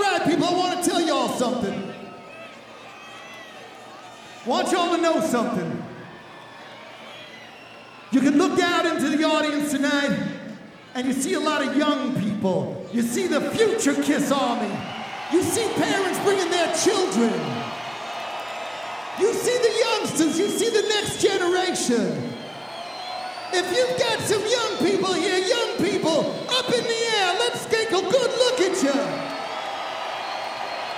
Right, people, I want to tell y'all something. Want y'all to know something. You can look out into the audience tonight and you see a lot of young people. You see the future Kiss Army. You see parents bringing their children. You see the youngsters. You see the next generation. If you've got some young people here, young people, up in the air, let's take a good look at you.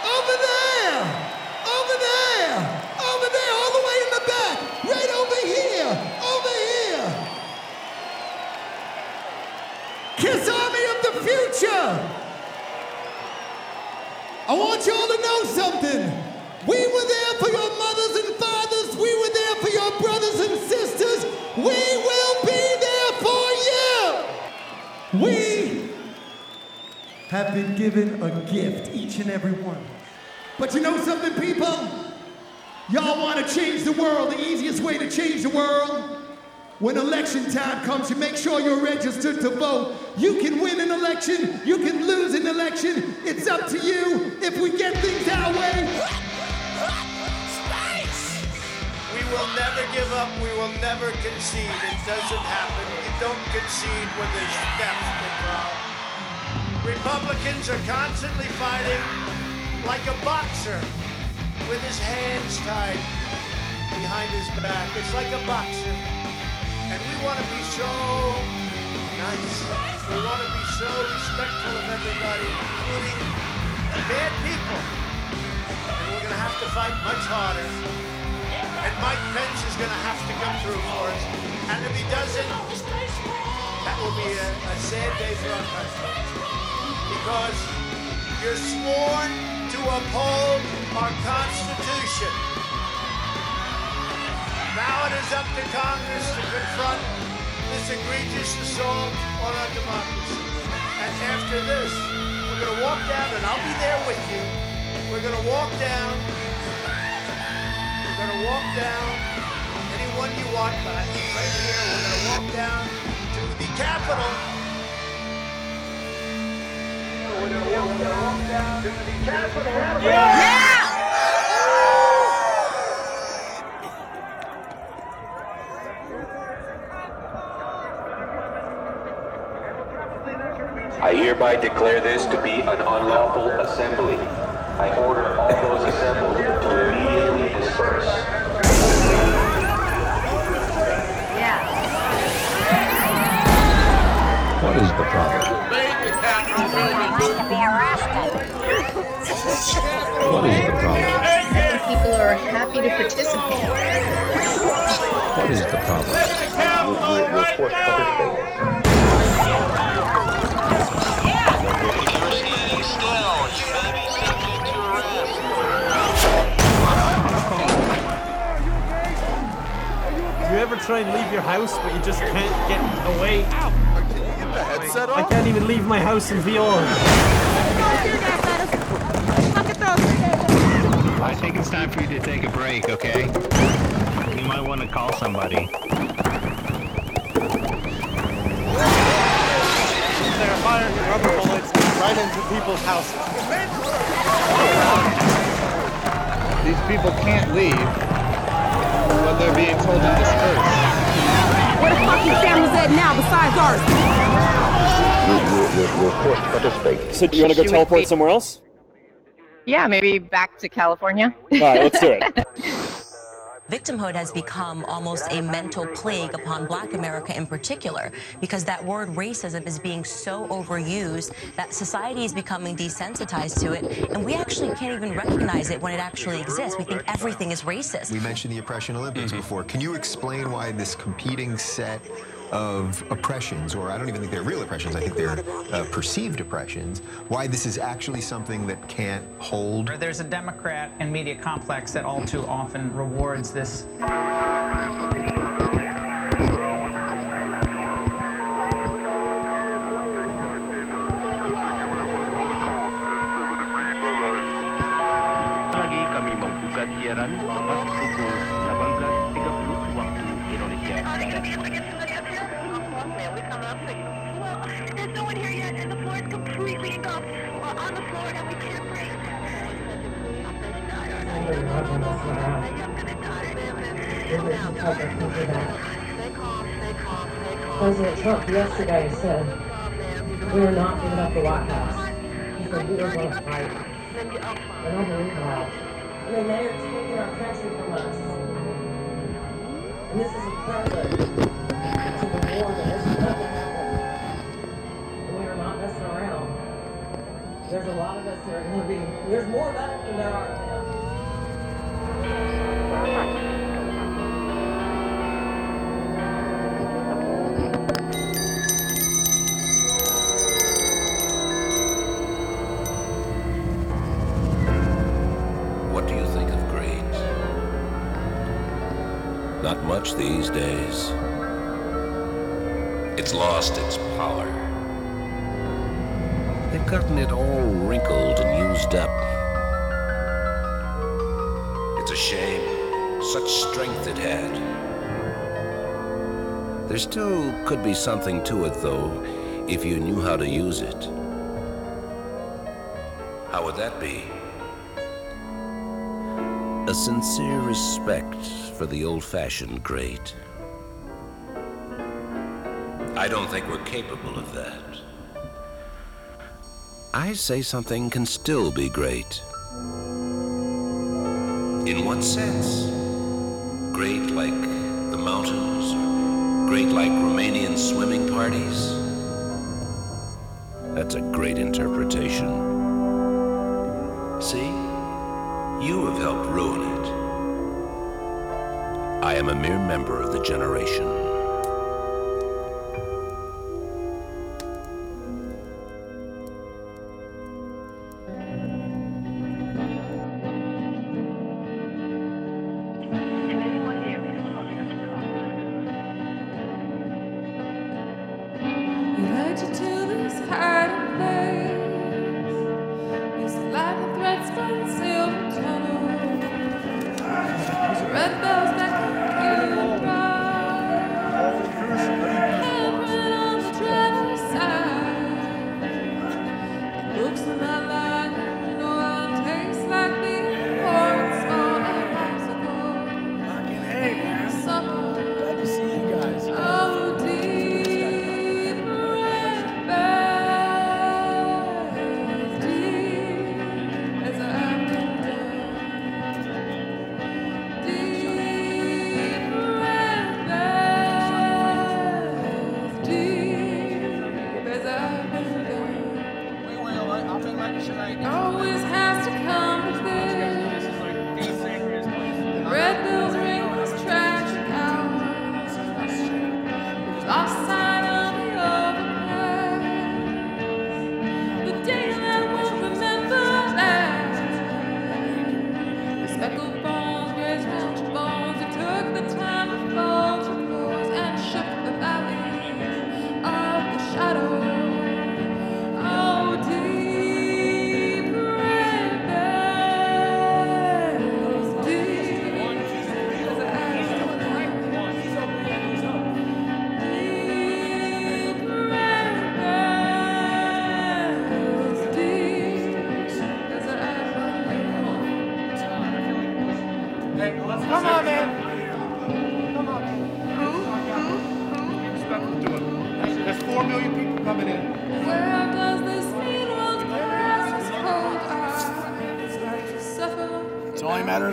Over there, over there, over there, all the way in the back, right over here, over here. Kiss Army of the Future. I want y'all to know something. We were there for your mothers and fathers. We were there for your brothers and sisters. We will be there for you. We have been given a gift, each and every one. But you know something, people? Y'all want to change the world. The easiest way to change the world when election time comes, you make sure you're registered to vote. You can win an election, you can lose an election. It's up to you if we get things our way. We will never give up. We will never concede. It doesn't happen. You don't concede when there's steps involved. Republicans are constantly fighting like a boxer with his hands tied behind his back. It's like a boxer. And we want to be so nice. We want to be so respectful of everybody, including bad people. And we're going to have to fight much harder. And Mike Pence is going to have to come through for us. And if he doesn't, that will be a, a sad day for our country. Because you're sworn uphold our Constitution. Now it is up to Congress to confront this egregious assault on our democracy. And after this, we're going to walk down, and I'll be there with you. We're going to walk down. We're going to walk down anyone you want, but right here we're going to walk down to the Capitol. I hereby declare this to be an unlawful assembly. I order all those assembled to immediately disperse. What is the problem? What is the problem? I think people are happy to participate. What is the problem? Do you ever try and leave your house, but you just can't get away? headset I can't even leave my house in VR. I think it's time for you to take a break, okay? You might want to call somebody. They're firing rubber bullets right into people's houses. These people can't leave, but they're being told to disperse. Where the fuck your families at now besides ours? You're forced to participate. So do you want to go teleport somewhere else? Yeah, maybe back to California. All right, let's do it. Victimhood has become almost a mental plague upon black America in particular because that word racism is being so overused that society is becoming desensitized to it and we actually can't even recognize it when it actually exists. We think everything is racist. We mentioned the Oppression Olympics mm-hmm. before. Can you explain why this competing set of oppressions, or I don't even think they're real oppressions, I think they're uh, perceived oppressions, why this is actually something that can't hold? There's a Democrat and media complex that all too often rewards this. President Trump yesterday said we are not giving up the White House. He said we are going to fight. And I believe that. I mean, they are taking our country from us. And this is a prelude to the war that is about There's a lot of us that are going to be, there's more of us than there are of them. What do you think of great? Not much these days. It's lost its power. Gotten it all wrinkled and used up. It's a shame. Such strength it had. There still could be something to it, though, if you knew how to use it. How would that be? A sincere respect for the old fashioned great. I don't think we're capable of that. I say something can still be great. In what sense? Great like the mountains? Or great like Romanian swimming parties? That's a great interpretation. See? You have helped ruin it. I am a mere member of the generation.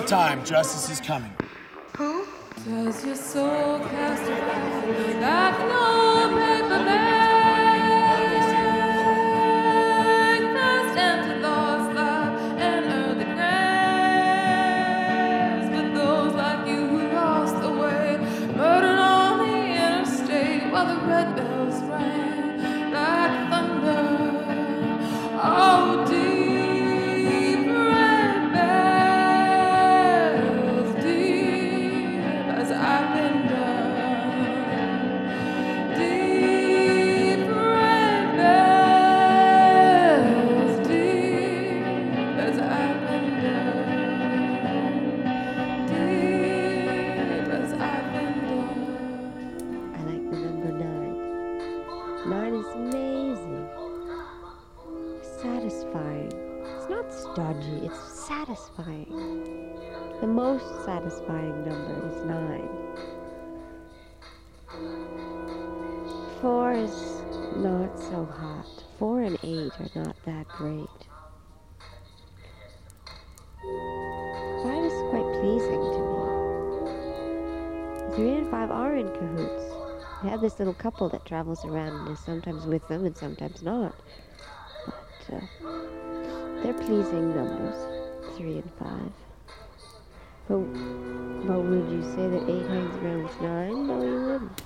Time. Justice is coming. Who? Does your soul cast a an old paper bag? Great. Five is quite pleasing to me. Three and five are in cahoots. They have this little couple that travels around and is sometimes with them and sometimes not. But uh, they're pleasing numbers, three and five. But, but would you say that eight hangs around with nine? No, you wouldn't.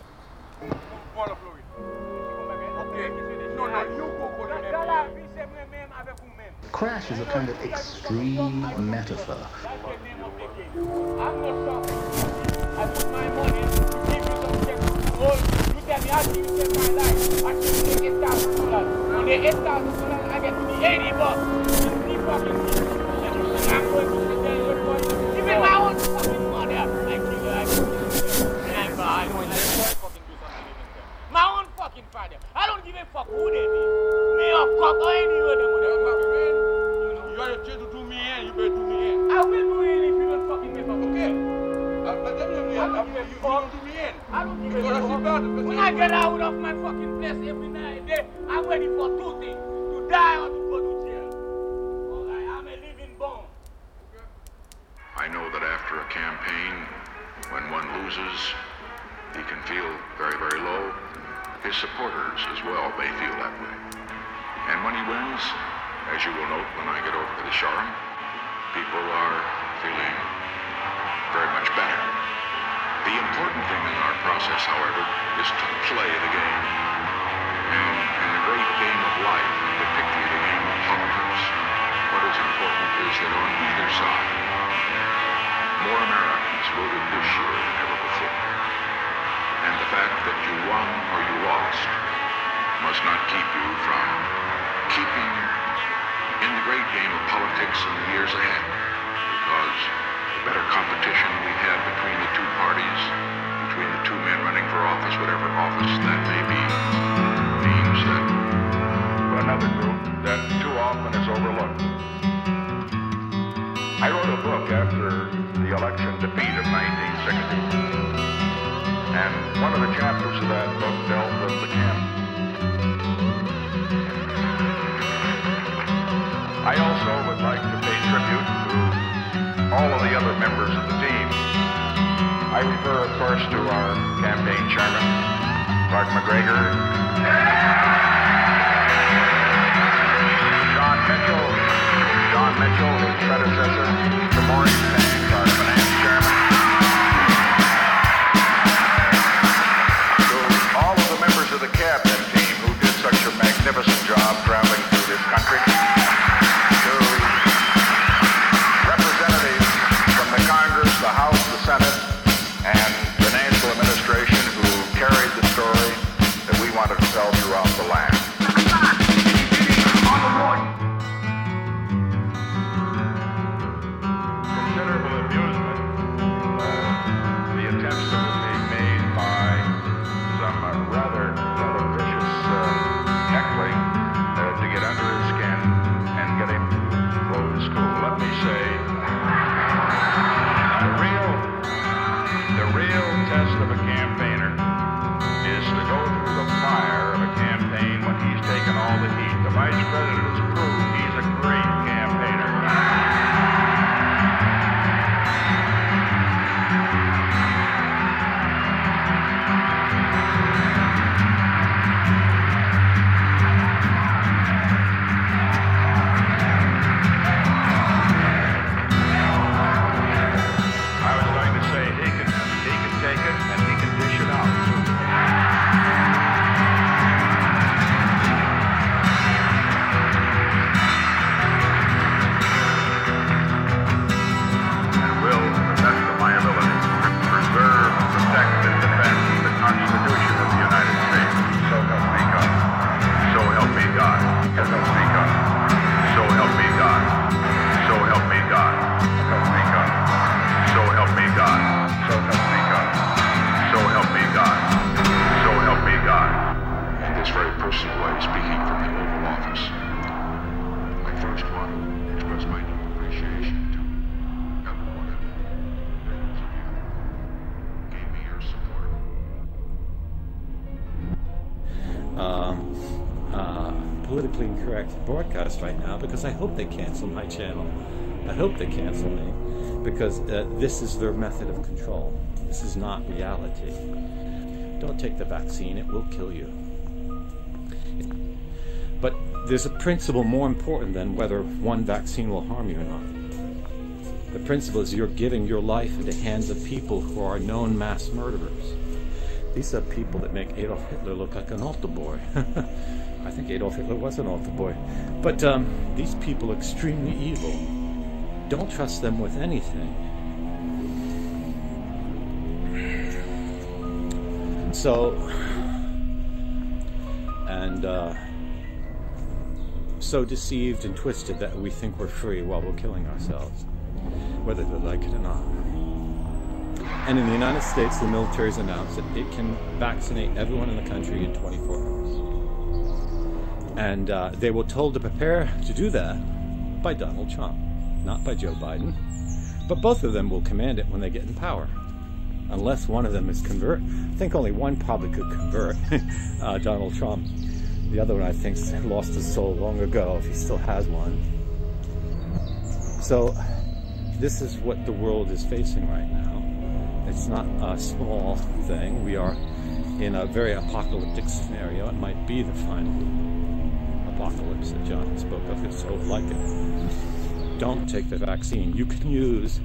Crash is a kind of extreme metaphor. My own fucking father. I don't give a fuck who they be. Me or cock or any of I don't give a fuck. When I get out of my fucking place every night and day, I'm ready for two things. To die or to go to jail. Alright, I'm a living bone. I know that after a campaign, when one loses, he can feel very, very low. His supporters as well, may feel that way. And when he wins, as you will note when I get over to the Shoreham, people are feeling very much better. The important thing in our process, however, is to play the game. And in the great game of life, particularly the game of politics, what is important is that on either side, more Americans voted this year than ever before. And the fact that you won or you lost must not keep you from keeping in the great game of politics in the years ahead. Because better competition we have between the two parties, between the two men running for office, whatever office that may be, means that for another group that too often is overlooked. I wrote a book after the election defeat of 1960. And one of the chapters of that book dealt with the camp. I refer, of course, to our campaign chairman, Clark MacGregor. John Mitchell, John Mitchell, his predecessor, Banks, our finance because I hope they cancel my channel. I hope they cancel me because uh, this is their method of control. This is not reality. Don't take the vaccine, it will kill you. But there's a principle more important than whether one vaccine will harm you or not. The principle is you're giving your life into the hands of people who are known mass murderers. These are people that make Adolf Hitler look like an altar boy. Adolf Hitler was an altar boy. But um, these people are extremely evil. Don't trust them with anything. And So, and uh, so deceived and twisted that we think we're free while we're killing ourselves, whether they like it or not. And in the United States, the military has announced that it can vaccinate everyone in the country in 24 hours. And uh, they were told to prepare to do that by Donald Trump, not by Joe Biden. But both of them will command it when they get in power. Unless one of them is convert. I think only one probably could convert, uh, Donald Trump. The other one, I think, lost his soul long ago, if he still has one. So, this is what the world is facing right now. It's not a small thing. We are in a very apocalyptic scenario. It might be the final apocalypse that John spoke of. It's so like it. Don't take the vaccine. You can use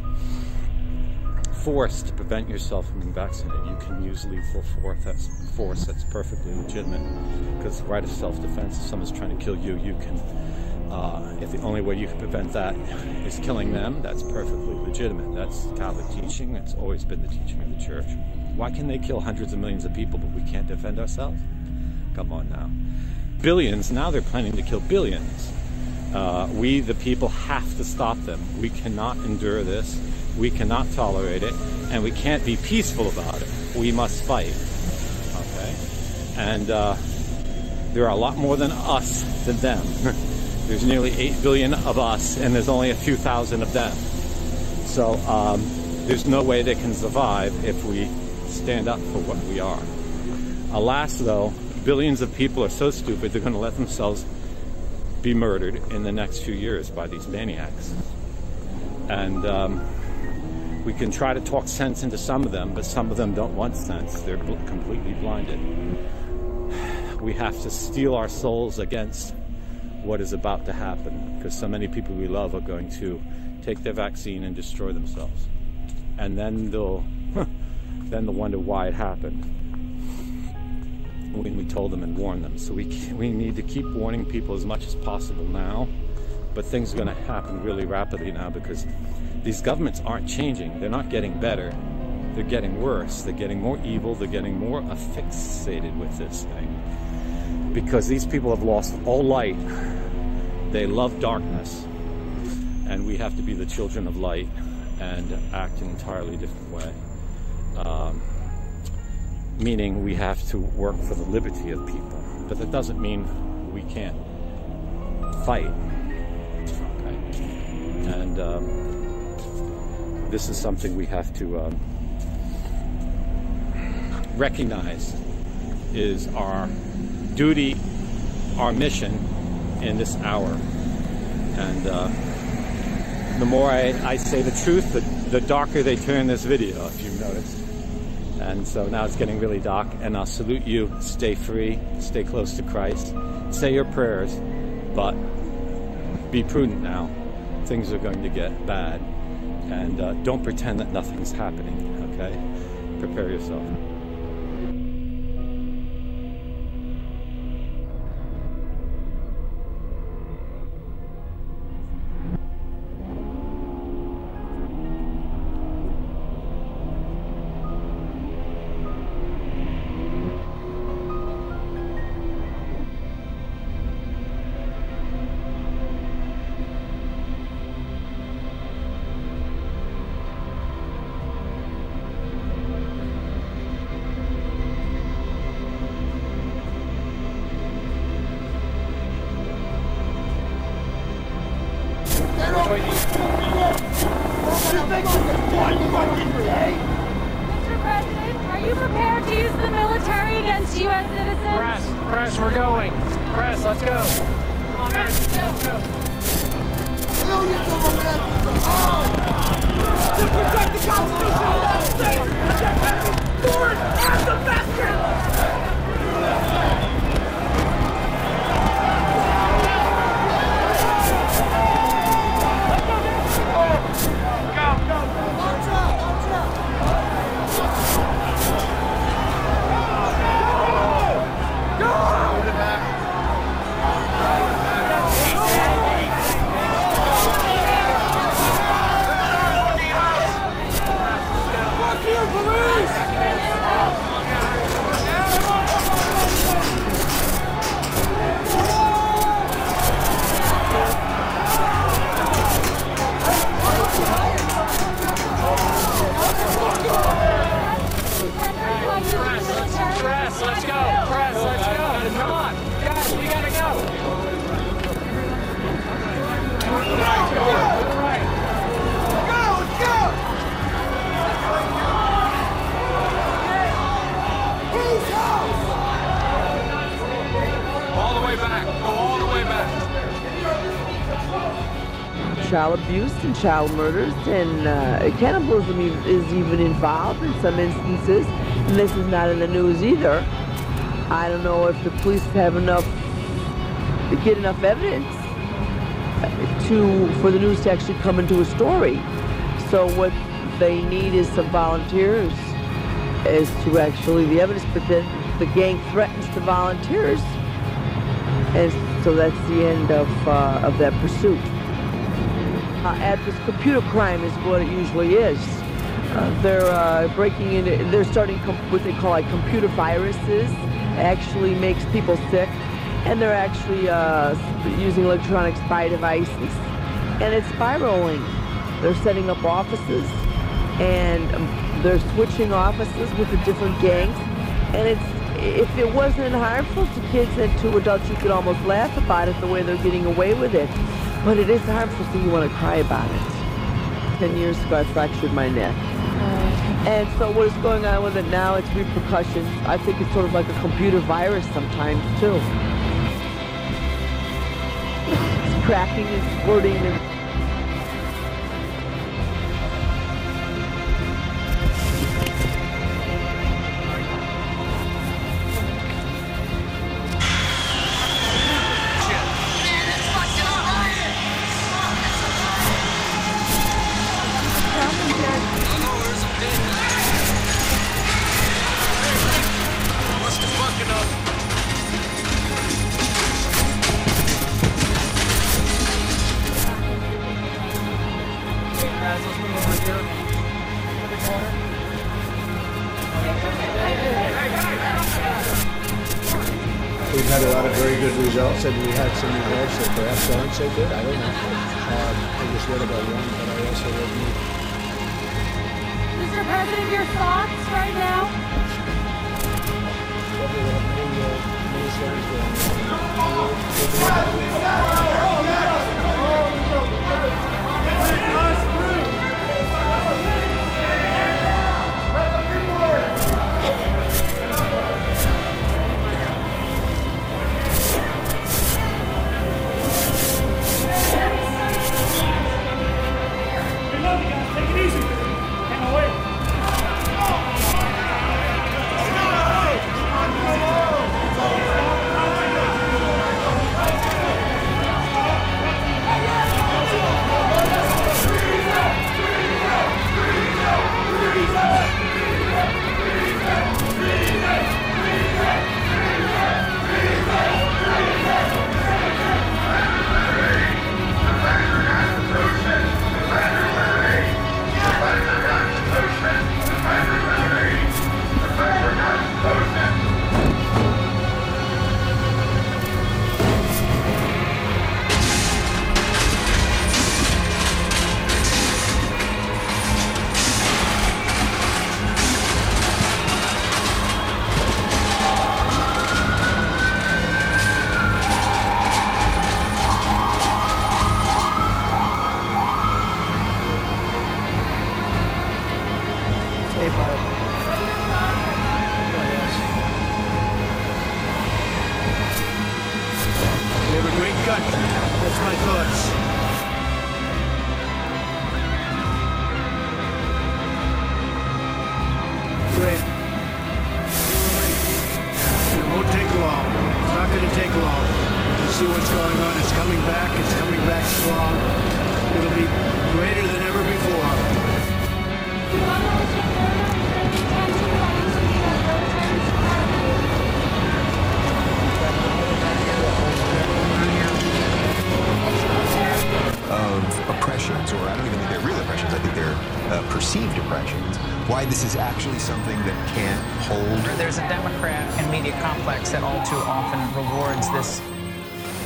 force to prevent yourself from being vaccinated. You can use lethal force that's, force that's perfectly legitimate because the right of self-defense, if someone's trying to kill you, you can, uh, if the only way you can prevent that is killing them, that's perfectly legitimate. That's Catholic teaching. That's always been the teaching of the church. Why can they kill hundreds of millions of people but we can't defend ourselves? Come on now. Billions, now they're planning to kill billions. Uh, we, the people, have to stop them. We cannot endure this. We cannot tolerate it. And we can't be peaceful about it. We must fight. Okay? And uh, there are a lot more than us than them. there's nearly 8 billion of us, and there's only a few thousand of them. So um, there's no way they can survive if we stand up for what we are. Alas, though, billions of people are so stupid they're going to let themselves be murdered in the next few years by these maniacs. And um, we can try to talk sense into some of them, but some of them don't want sense. They're bl- completely blinded. We have to steel our souls against what is about to happen because so many people we love are going to take their vaccine and destroy themselves. And then they'll then they'll wonder why it happened when we told them and warned them. So we we need to keep warning people as much as possible now. But things are going to happen really rapidly now because these governments aren't changing. They're not getting better. They're getting worse. They're getting more evil. They're getting more affixated with this thing. Because these people have lost all light. They love darkness. And we have to be the children of light and act in an entirely different way. Um, meaning we have to work for the liberty of people. But that doesn't mean we can't fight. Okay? And um, this is something we have to um, recognize is our duty, our mission in this hour. And uh, the more I, I say the truth, the, the darker they turn this video, if you've noticed. And so now it's getting really dark, and I'll salute you. Stay free, stay close to Christ, say your prayers, but be prudent now. Things are going to get bad. And uh, don't pretend that nothing's happening, okay? Prepare yourself. U.S. citizens? Press, press, we're going. Press, let's go. Oh! To protect the Constitution of the United States, protect child abuse and child murders and uh, cannibalism is even involved in some instances. And this is not in the news either. I don't know if the police have enough, to get enough evidence to for the news to actually come into a story. So what they need is some volunteers as to actually the evidence, but then the gang threatens the volunteers, and so that's the end of uh, of that pursuit. Uh, at this computer crime is what it usually is. Uh, they're uh, breaking into, they're starting what they call like computer viruses. Actually makes people sick, and they're actually uh, using electronic spy devices, and it's spiraling. They're setting up offices, and um, they're switching offices with the different gangs, and it's if it wasn't harmful to kids and to adults, you could almost laugh about it the way they're getting away with it. But it is hard harmful, so you want to cry about it. Ten years ago, I fractured my neck. Oh. And so what is going on with it now, it's repercussions. I think it's sort of like a computer virus sometimes, too. It's cracking and squirting and Mr. President, your thoughts right now? Well, not going to take long. See what's going on. It's coming back. It's coming back strong. It'll be greater than ever before. Of oppressions, or I don't even think they're real oppressions. I think they're uh, perceived oppressions why this is actually something that can't hold. There's a Democrat and media complex that all too often rewards this.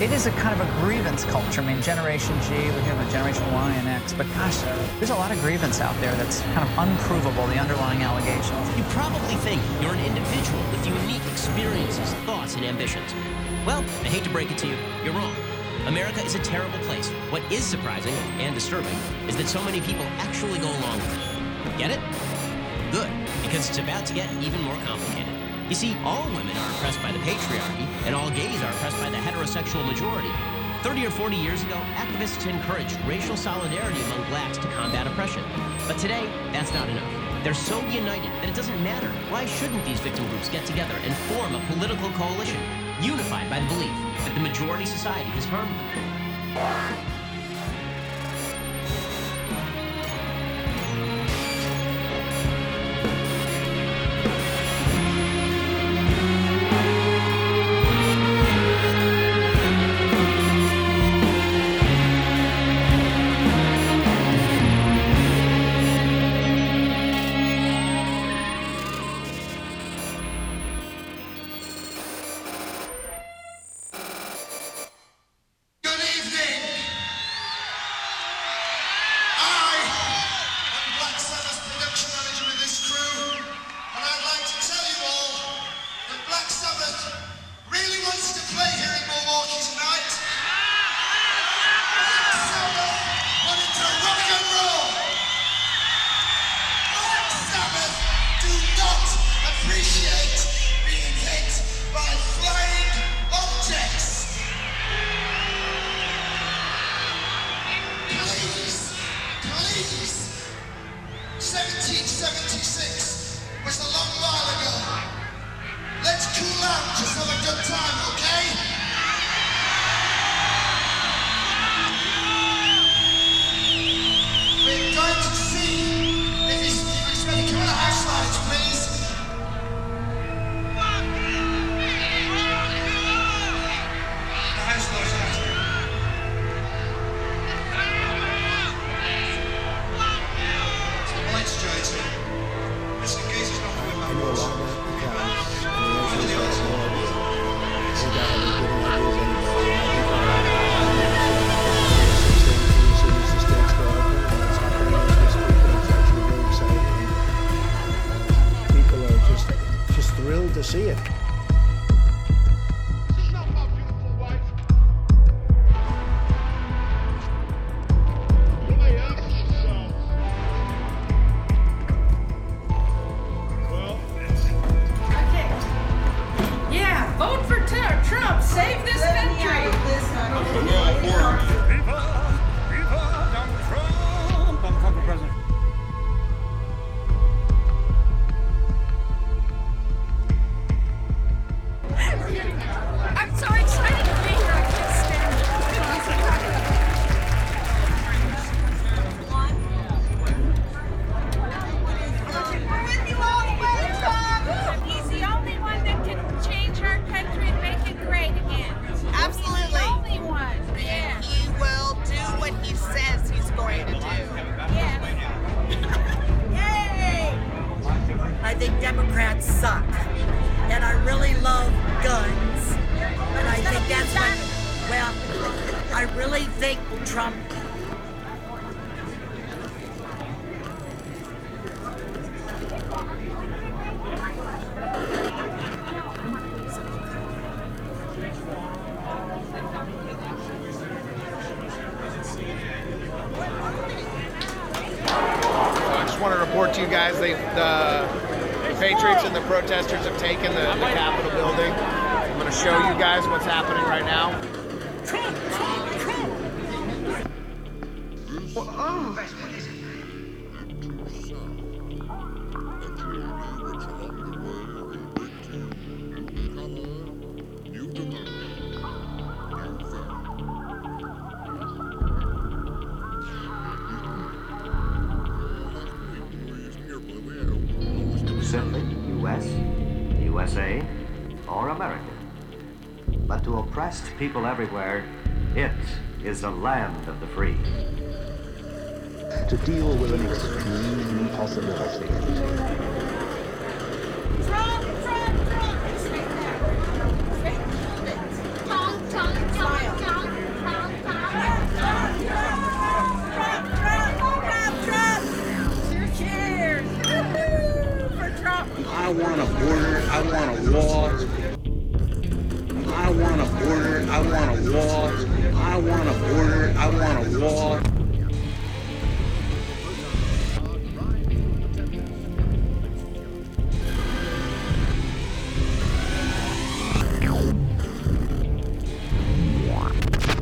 It is a kind of a grievance culture. I mean, Generation G, we hear about Generation Y and X, but gosh, there's a lot of grievance out there that's kind of unprovable, the underlying allegations. You probably think you're an individual with unique experiences, thoughts, and ambitions. Well, I hate to break it to you, you're wrong. America is a terrible place. What is surprising and disturbing is that so many people actually go along with it. Get it? Good, because it's about to get even more complicated. You see, all women are oppressed by the patriarchy, and all gays are oppressed by the heterosexual majority. 30 or 40 years ago, activists encouraged racial solidarity among blacks to combat oppression. But today, that's not enough. They're so united that it doesn't matter. Why shouldn't these victim groups get together and form a political coalition, unified by the belief that the majority society has harmed them? People everywhere, it is the land of the free. to deal with an extreme possibility. I want a border. I want a wall. I want a wall. I want a border. I want a wall.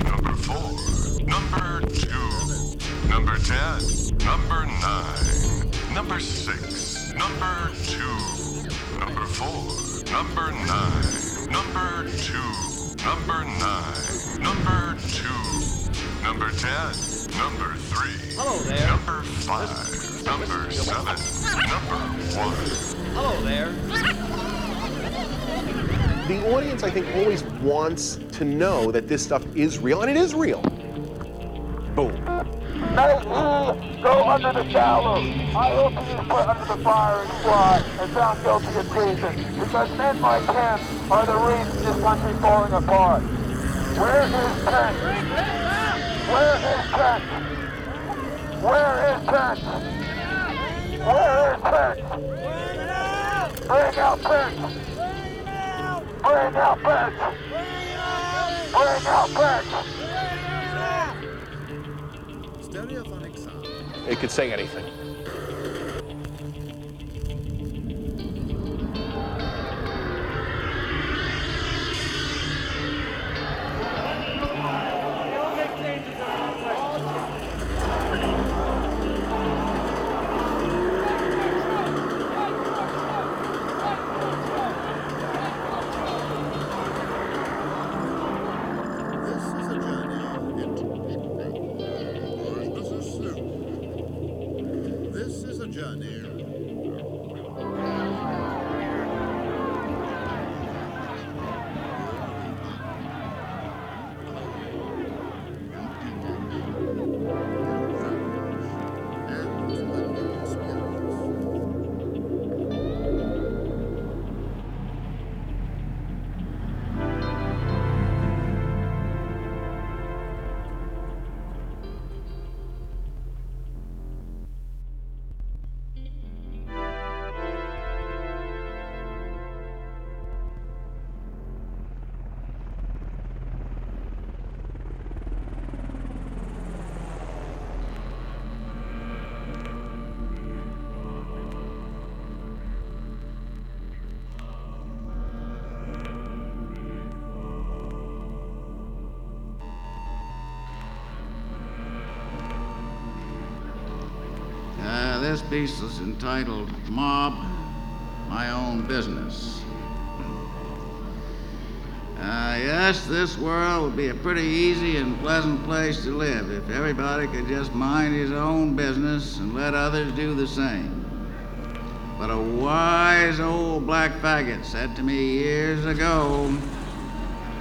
Number four. Number two. Number ten. Number nine. Number six. Number two. Number four. Number nine. Number two. Number nine. Number two. Number ten. Number three. Hello there. Number five. Number seven. Number one. Hello there. The audience, I think, always wants to know that this stuff is real, and it is real. Go under the gallows. I hope he is put under the firing squad and found guilty of treason. Because men like him are the reason this country's falling apart. Where is Kent? Where is Kent? Where is Kent? Where is Kent? Bring out Kent! Bring out Kent! Bring out Kent! It could say anything. This piece is entitled Mob My Own Business. Uh, yes, this world would be a pretty easy and pleasant place to live if everybody could just mind his own business and let others do the same. But a wise old black faggot said to me years ago,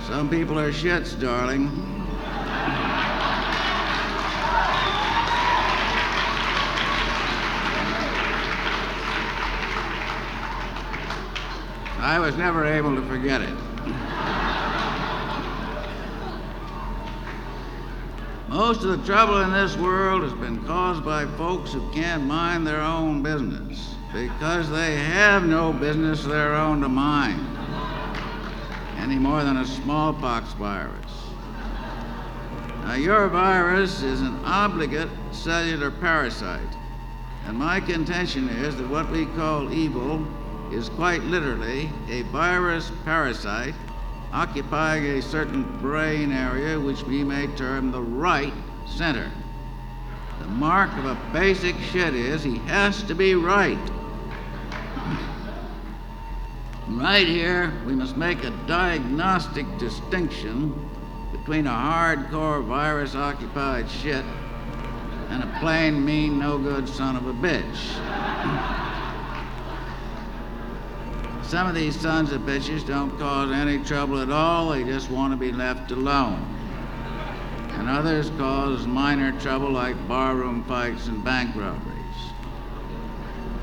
Some people are shits, darling. I was never able to forget it. Most of the trouble in this world has been caused by folks who can't mind their own business because they have no business of their own to mind, any more than a smallpox virus. Now, your virus is an obligate cellular parasite, and my contention is that what we call evil is quite literally a virus parasite occupying a certain brain area which we may term the right center. The mark of a basic shit is he has to be right. Right here, we must make a diagnostic distinction between a hardcore virus occupied shit and a plain, mean, no good son of a bitch. Some of these sons of bitches don't cause any trouble at all, they just want to be left alone. And others cause minor trouble like barroom fights and bank robberies.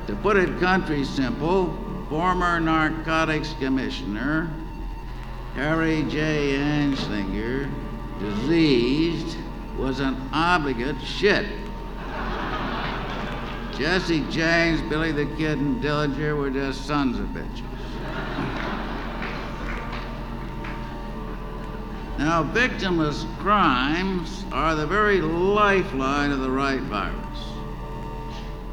To put it country simple, former narcotics commissioner Harry J. Anslinger, diseased, was an obligate shit. Jesse James, Billy the Kid, and Dillinger were just sons of bitches. Now, victimless crimes are the very lifeline of the right virus.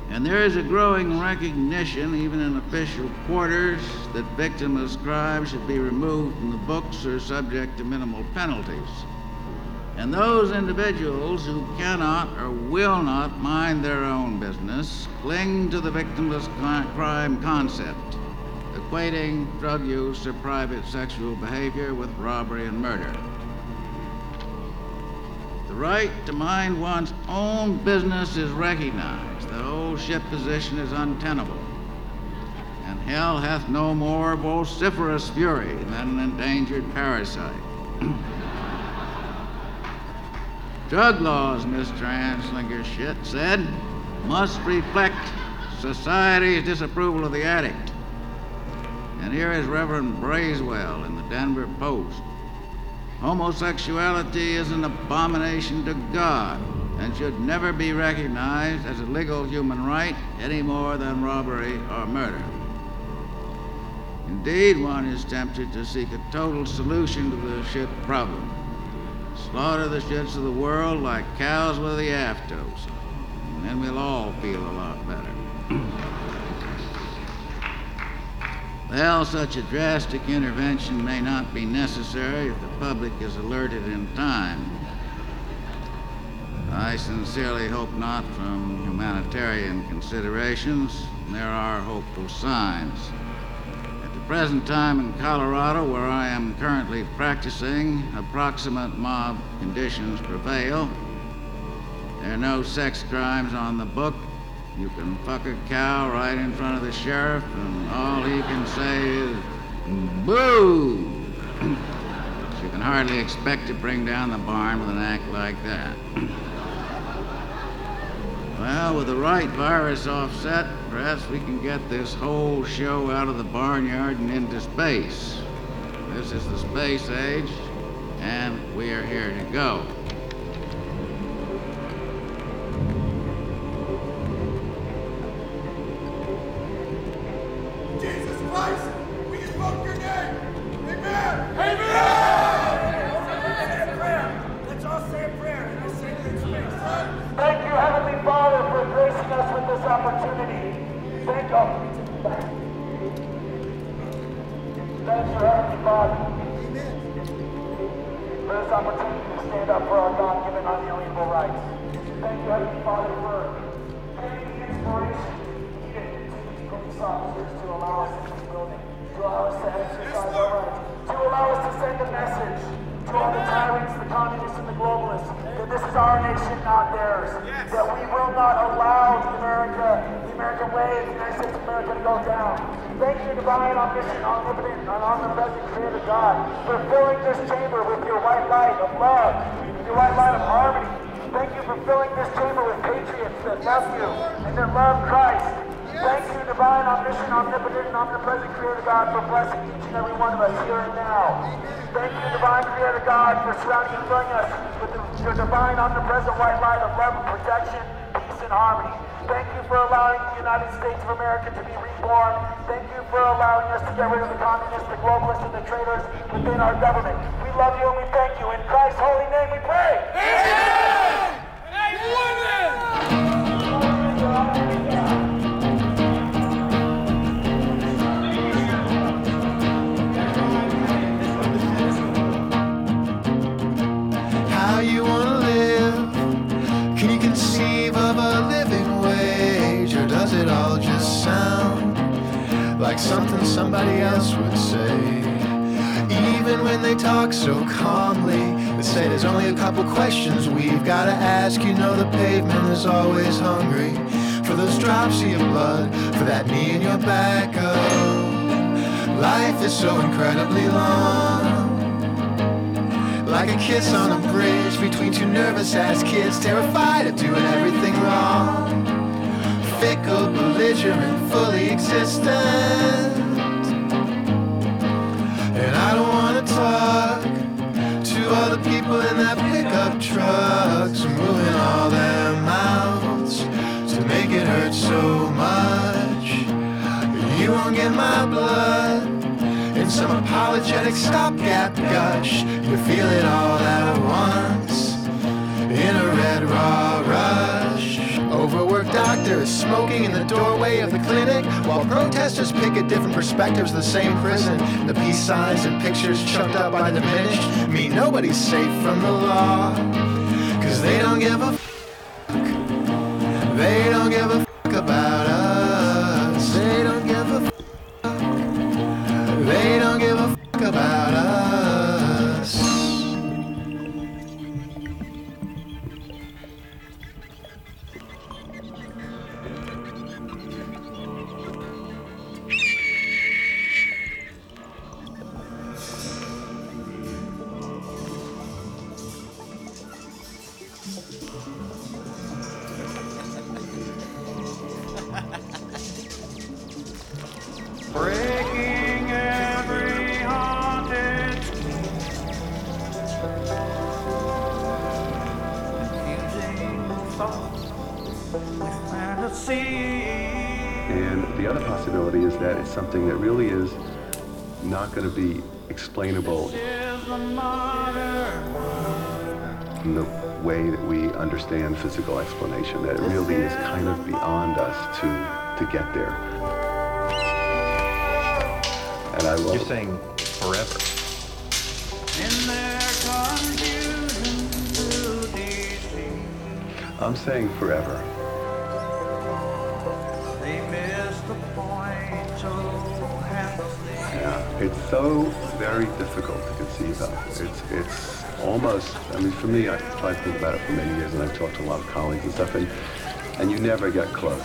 And there is a growing recognition, even in official quarters, that victimless crimes should be removed from the books or subject to minimal penalties. And those individuals who cannot or will not mind their own business cling to the victimless crime concept, equating drug use or private sexual behavior with robbery and murder. The right to mind one's own business is recognized. The whole ship position is untenable. And hell hath no more vociferous fury than an endangered parasite. Drug laws, Mr. Anslinger shit said, must reflect society's disapproval of the addict. And here is Reverend Bracewell in the Denver Post. Homosexuality is an abomination to God and should never be recognized as a legal human right any more than robbery or murder. Indeed, one is tempted to seek a total solution to the shit problem. Slaughter the shits of the world like cows with the aftosa, and then we'll all feel a lot better. Well, such a drastic intervention may not be necessary if the public is alerted in time. I sincerely hope not from humanitarian considerations. There are hopeful signs. At the present time in Colorado, where I am currently practicing, approximate mob conditions prevail. There are no sex crimes on the book, you can fuck a cow right in front of the sheriff, and all he can say is, boo! you can hardly expect to bring down the barn with an act like that. well, with the right virus offset, perhaps we can get this whole show out of the barnyard and into space. This is the space age, and we are here to go. States of America to be reborn. Thank you for allowing us to get rid of the communists, the globalists, and the traitors within our government. We love you and we thank you. In Christ's holy name something somebody else would say? Even when they talk so calmly, they say there's only a couple questions we've gotta ask. You know the pavement is always hungry for those drops of your blood, for that knee in your back. Oh, life is so incredibly long. Like a kiss on a bridge between two nervous ass kids, terrified of doing everything wrong. Fickle, belligerent, fully existent. And I don't wanna talk to all the people in that pickup trucks, moving all their mouths to make it hurt so much. You won't get my blood in some apologetic stopgap gush. You feel it all at once in a red raw rush. Overworked doctors smoking in the doorway of the clinic while protesters pick at different perspectives of the same prison. The peace signs and pictures chucked up by the diminished mean nobody's safe from the law. Cause they don't give a fuck. They don't give a something that really is not going to be explainable Is the modern in the way that we understand physical explanation, that it really is kind of beyond us to, to get there. And I love You're saying forever. in their confusion. I'm saying forever. So very difficult to conceive of. It's it's almost. I mean, for me, I've tried to think about it for many years, and I've talked to a lot of colleagues and stuff, and and you never get close.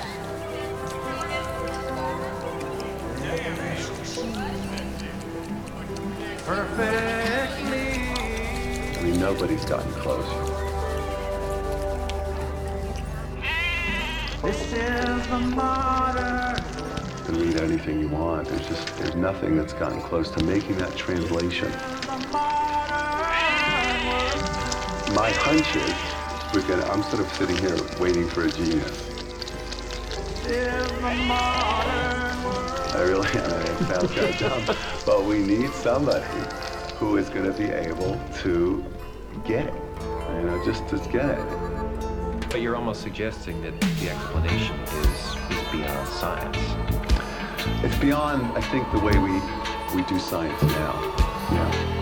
Perfectly. I mean, nobody's gotten close. Anything you want. There's just there's nothing that's gotten close to making that translation. My hunch is we're gonna. I'm sort of sitting here waiting for a genius. I really am. It sounds kind dumb, but we need somebody who is going to be able to get it. You know, just to get it. But you're almost suggesting that the explanation is is beyond science. It's beyond, I think, the way we we do science now. Yeah.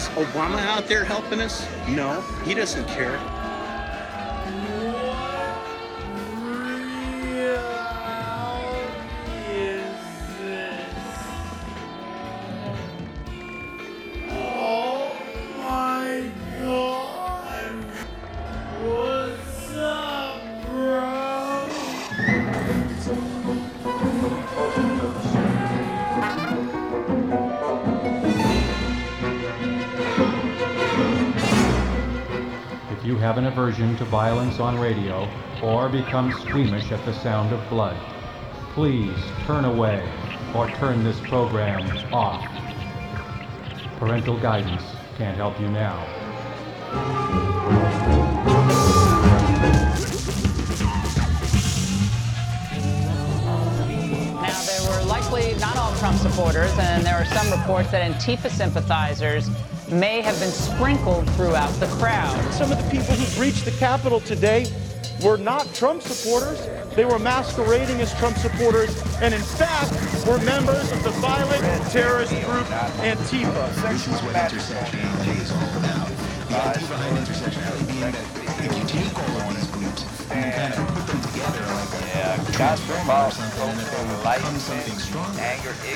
Is Obama out there helping us? No, he doesn't care. An aversion to violence on radio or become squeamish at the sound of blood, please turn away or turn this program off. Parental guidance can't help you now. Now, there were likely not all Trump supporters, and there are some reports that Antifa sympathizers may have been sprinkled throughout the crowd. Some of the people who breached the Capitol today were not Trump supporters. They were masquerading as Trump supporters, and in fact, were members of the violent terrorist group Antifa. This is what intersectionality is all about. The idea behind intersectionality being that if you take all of these groups and you kind of put them together like a yeah, transformer or something, and it becomes something stronger.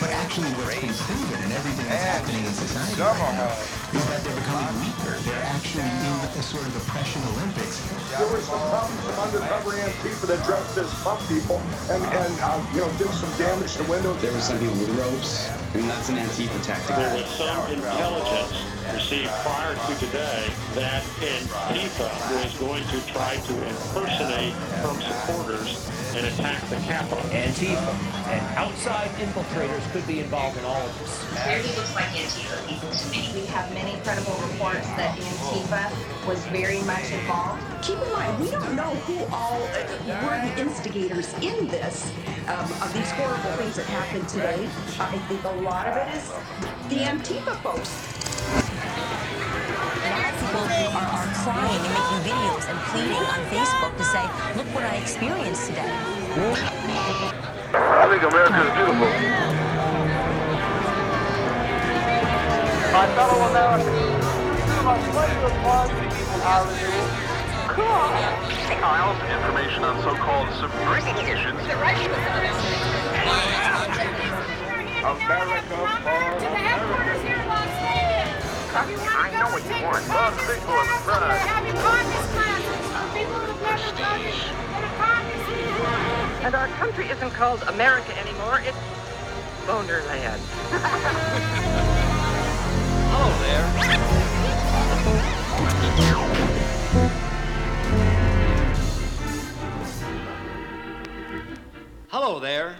But actually, what's been proven in everything that's happening in society right now is that they're becoming weaker. They're actually in a sort of oppression Olympics. There was some, some undercover Antifa that dressed as pump people and, and uh, you know, did some damage to windows. There were some people with ropes, and that's an Antifa tactic. There was some intelligence received prior to today that Antifa was going to try to impersonate Trump supporters and attack the Capitol. Antifa and outside infiltrators could be involved in all of this. Clearly looks like Antifa people to me. We have many credible reports that Antifa was very much involved. Keep in mind, we don't know who all uh, were the instigators in this, um, of these horrible things that happened today. I think a lot of it is the Antifa folks. Now people are, are crying and making videos and pleading on Facebook to say, look what I experienced today. I think America is beautiful. My fellow Americans, it is my pleasure to applaud you for our renewal. Files information on so-called subversive issues. America for I know what you want. Love people in the And our country isn't called America anymore, it's Bonerland. Hello there. Hello there.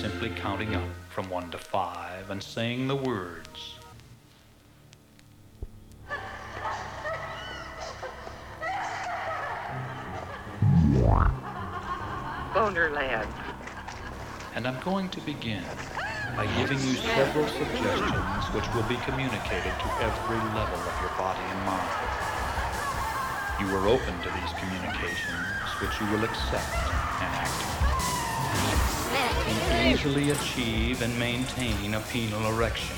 Simply counting up from one to five and saying the words. Bonerland. And I'm going to begin by giving you several suggestions which will be communicated to every level of your body and mind. You are open to these communications, which you will accept and activate. You easily achieve and maintain a penile erection.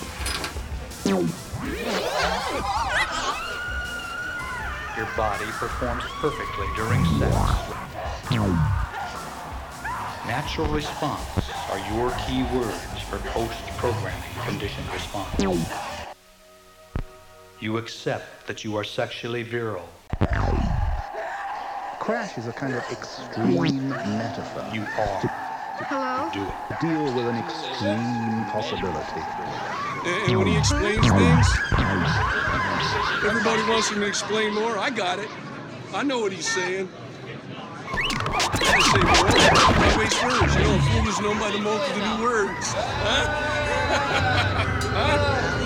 Your body performs perfectly during sex. Natural response are your key words for post-programming conditioned response. You accept that you are sexually virile. Crash is a kind of extreme metaphor. You are. Hello? Do it. Deal with an extreme possibility. And when he explains hmm. things, everybody wants him to explain more. I got it. I know what he's saying. I say more. Why waste words? You know, a fool is known by the multitude of words. Huh? huh?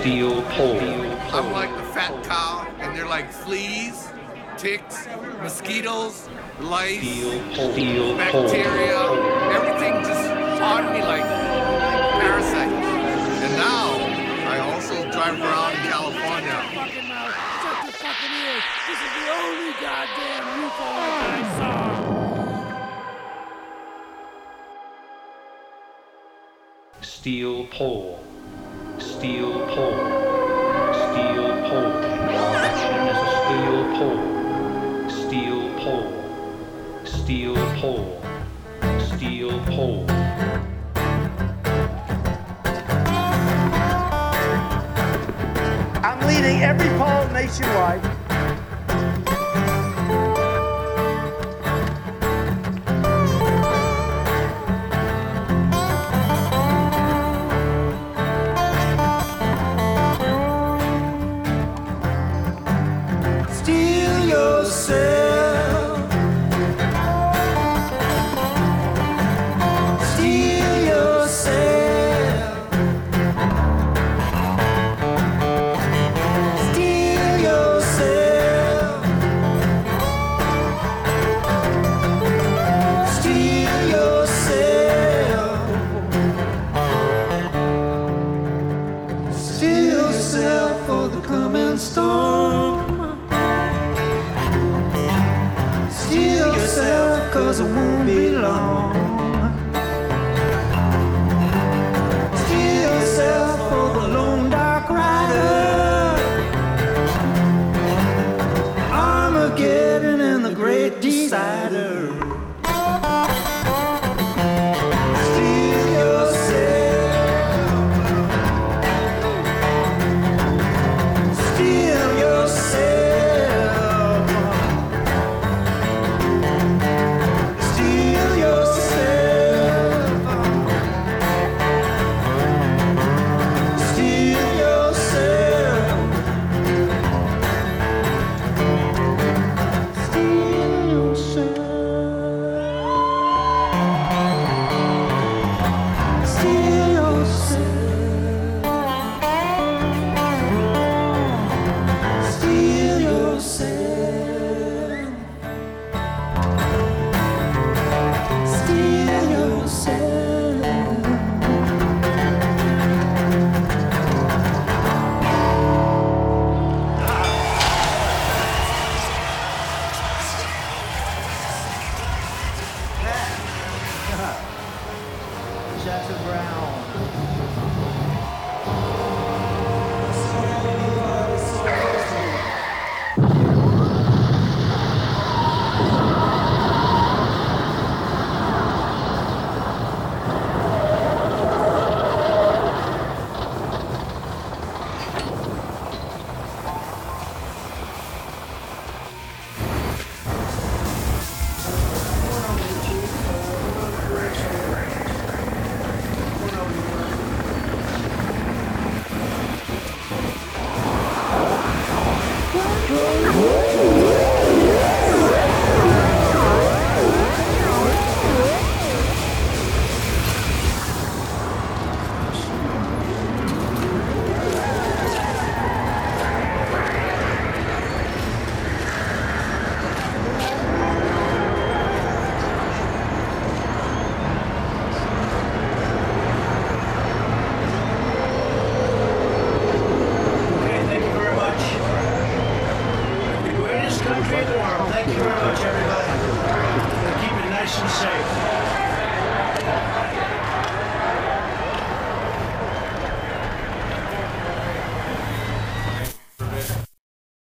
Steel pole. I'm like the fat cow, and they're like fleas, ticks, mosquitoes, lice, Steel bacteria, everything just on me like parasites. And now I also drive around in California. Shut your fucking ears. This is the only goddamn UFO I saw. Steel pole. Steel pole. Steel pole. Erection is a steel pole. Steel pole. Steel pole. Steel pole. I'm leading every poll nationwide.